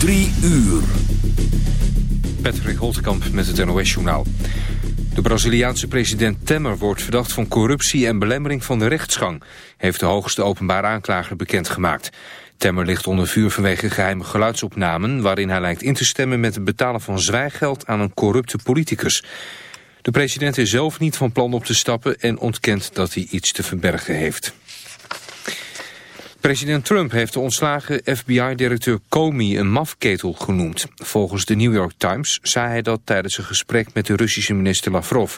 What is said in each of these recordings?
Drie uur. Patrick Holtkamp met het NOS-journaal. De Braziliaanse president Temer wordt verdacht van corruptie en belemmering van de rechtsgang, heeft de hoogste openbaar aanklager bekendgemaakt. Temmer ligt onder vuur vanwege geheime geluidsopnamen... waarin hij lijkt in te stemmen met het betalen van zwijgeld aan een corrupte politicus. De president is zelf niet van plan op te stappen en ontkent dat hij iets te verbergen heeft. President Trump heeft de ontslagen FBI-directeur Comey een mafketel genoemd. Volgens de New York Times zei hij dat tijdens een gesprek met de Russische minister Lavrov.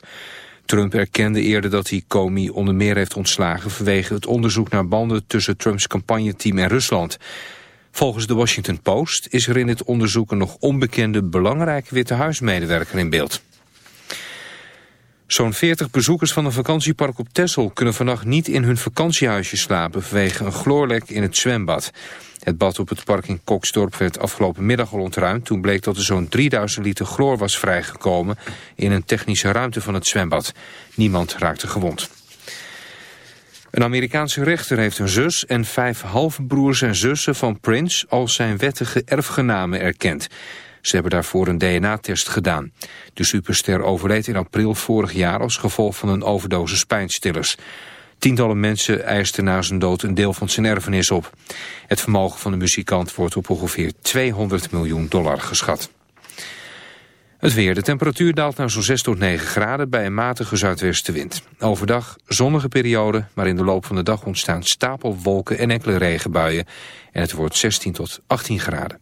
Trump erkende eerder dat hij Comey onder meer heeft ontslagen... vanwege het onderzoek naar banden tussen Trumps campagneteam en Rusland. Volgens de Washington Post is er in het onderzoek een nog onbekende belangrijke Witte Huismedewerker in beeld. Zo'n 40 bezoekers van een vakantiepark op Texel kunnen vannacht niet in hun vakantiehuisje slapen vanwege een chloorlek in het zwembad. Het bad op het park in Koksdorp werd afgelopen middag al ontruimd. Toen bleek dat er zo'n 3000 liter chloor was vrijgekomen in een technische ruimte van het zwembad. Niemand raakte gewond. Een Amerikaanse rechter heeft een zus en vijf halfbroers en zussen van Prince als zijn wettige erfgenamen erkend. Ze hebben daarvoor een DNA-test gedaan. De superster overleed in april vorig jaar als gevolg van een overdosis pijnstillers. Tientallen mensen eisten na zijn dood een deel van zijn erfenis op. Het vermogen van de muzikant wordt op ongeveer 200 miljoen dollar geschat. Het weer. De temperatuur daalt naar zo'n 6 tot 9 graden bij een matige zuidwestenwind. Overdag zonnige periode, maar in de loop van de dag ontstaan stapelwolken en enkele regenbuien. En het wordt 16 tot 18 graden.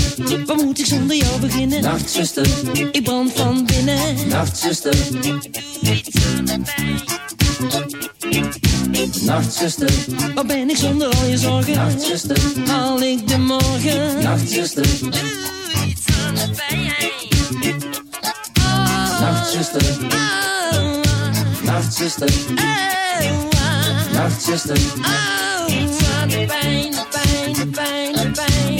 Nachtzuster, Wat moet ik zonder jou beginnen? Nachtzuster, Ik brand van binnen. Nachtzuster, pijn. Nachtzuster, Wat ben ik zonder al je zorgen? Nachtzuster, Haal ik de morgen? Nachtzuster, Doe iets aan de pijn. Nachtzuster, Oh, Nachtzuster, oh, Nachtzuster, oh, iets aan de pijn, de pijn, de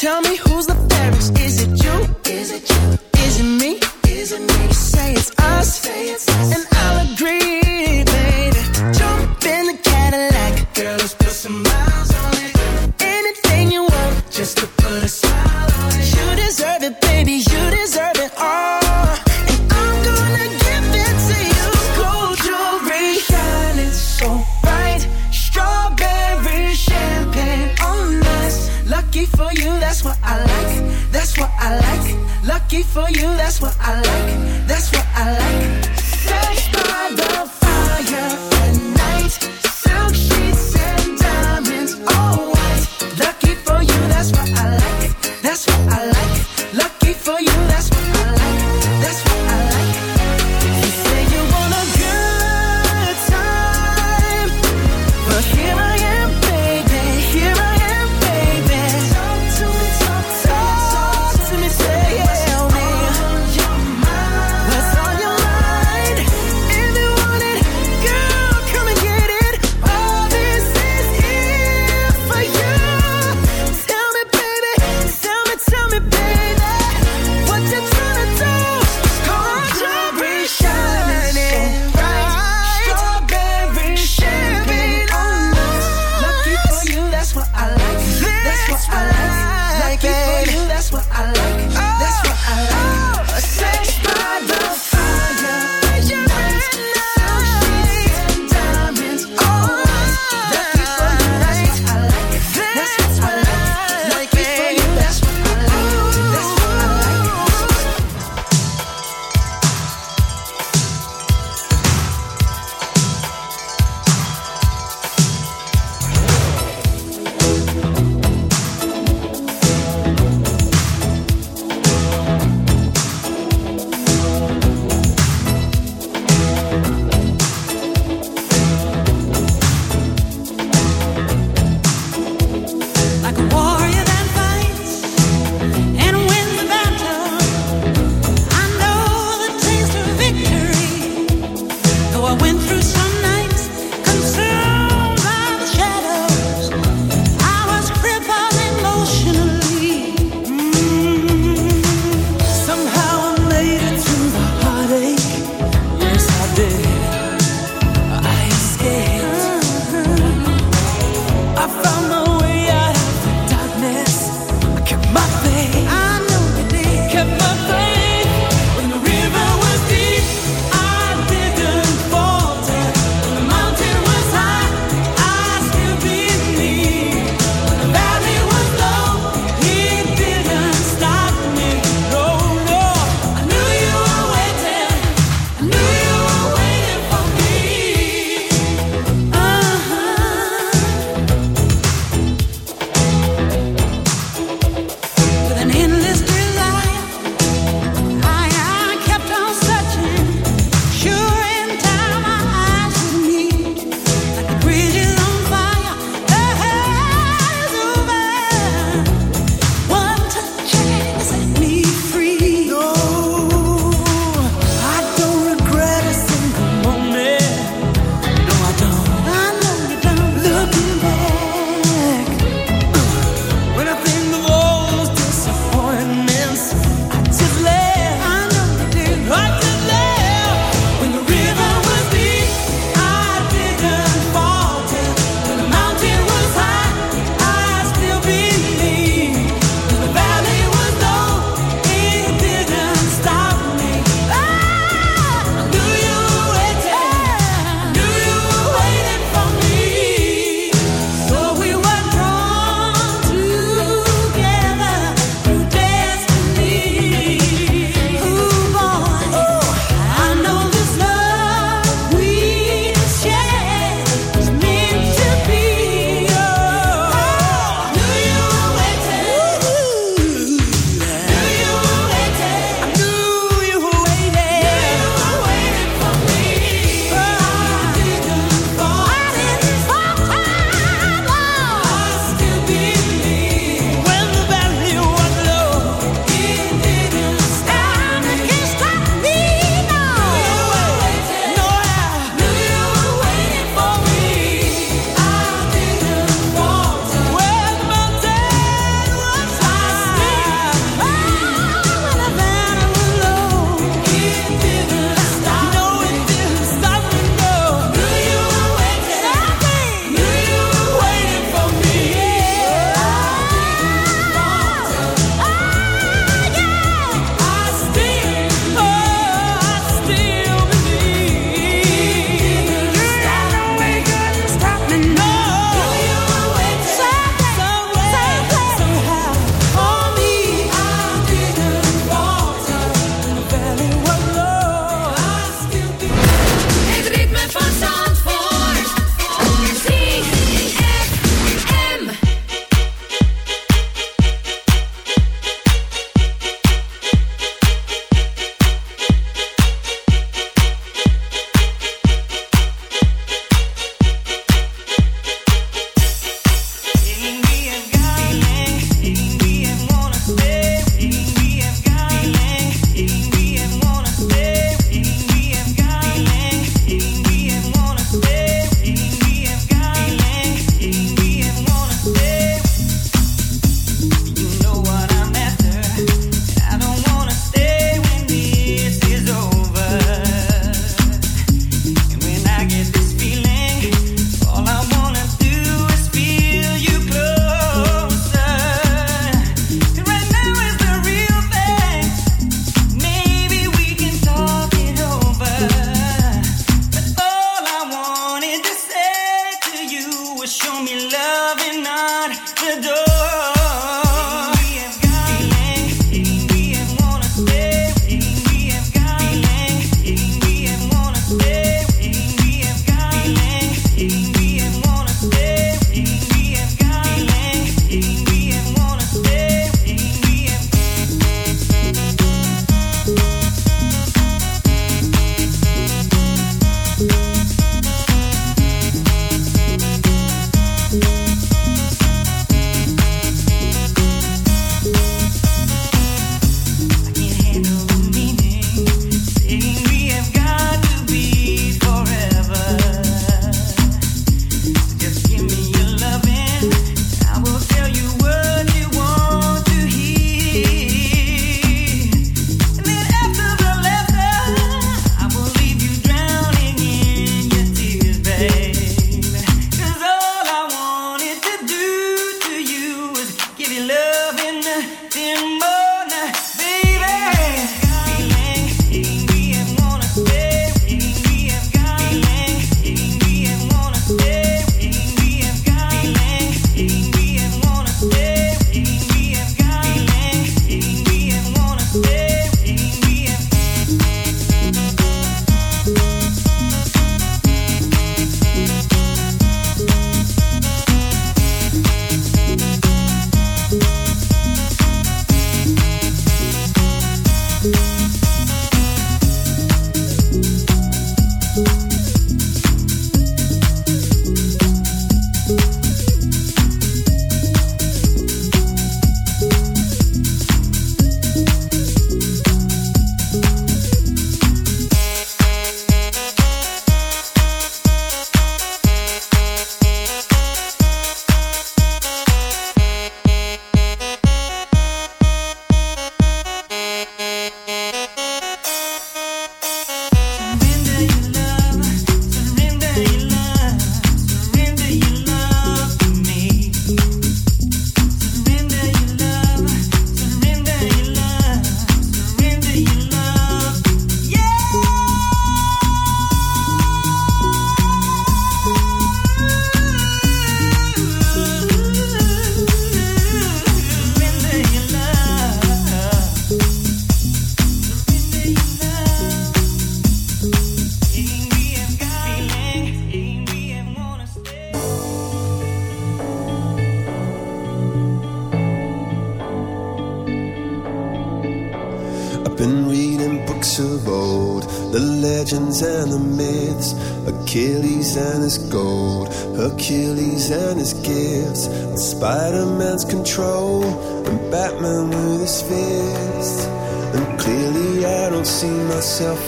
Tell me who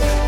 Podcast.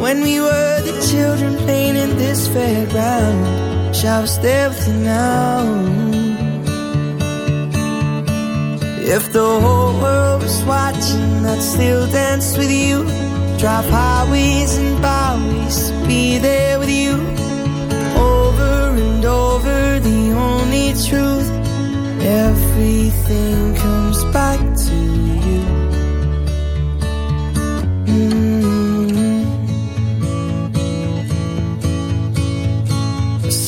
when we were the children playing in this fairground. Shall stay with you now? If the whole world was watching, I'd still dance with you. Drive highways and byways, be there with you. Over and over, the only truth. Everything comes back to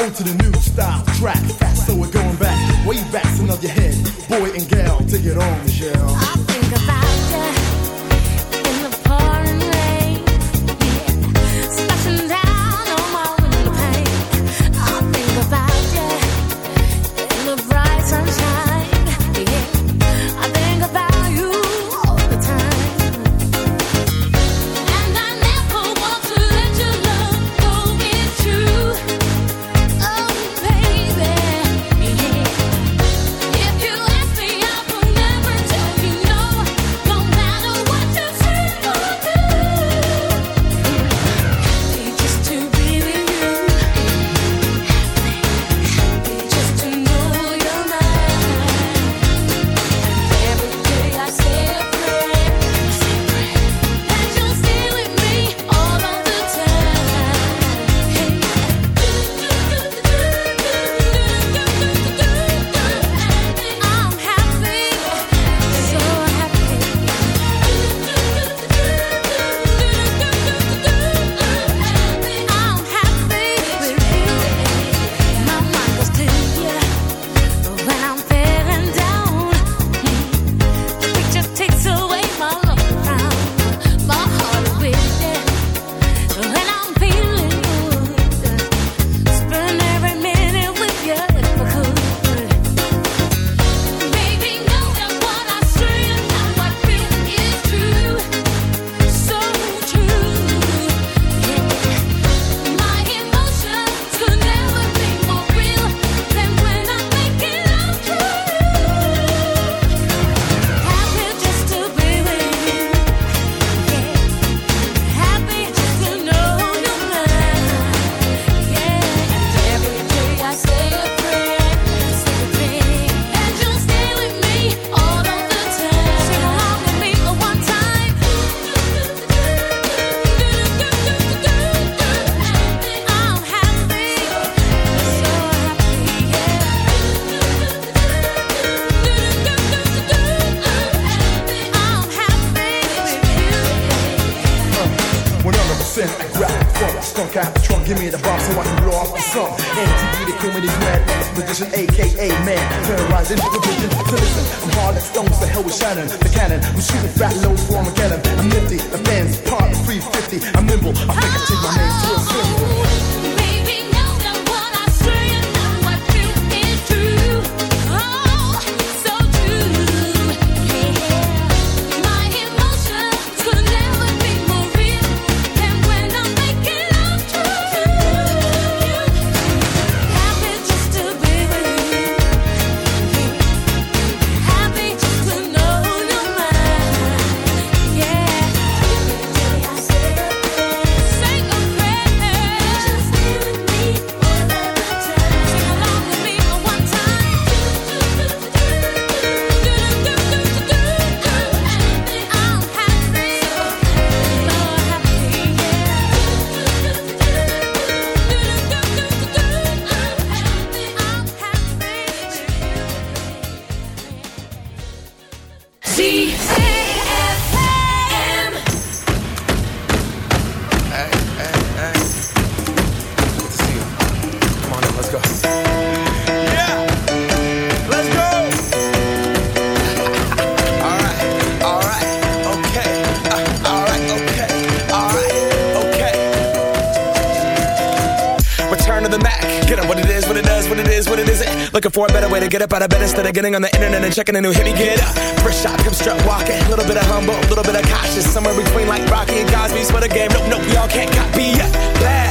95, to the new style track. Fast, so we're going back, way back, so nod your head. Boy and gal, take it on, Michelle. Shannon, the cannon. I'm shooting fat loads go. Yeah, let's go. all right, all right, okay. Uh, all right, okay, all right, okay. Return to the Mack. Get up what it is, what it does, what it is, what it isn't. Looking for a better way to get up out of bed instead of getting on the internet and checking a new hit. Me get up. First shot, come strut walking. A little bit of humble, a little bit of cautious. Somewhere between like Rocky and Cosby's for the game. Nope, nope, we all can't copy yet. Bad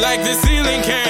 Like the ceiling can't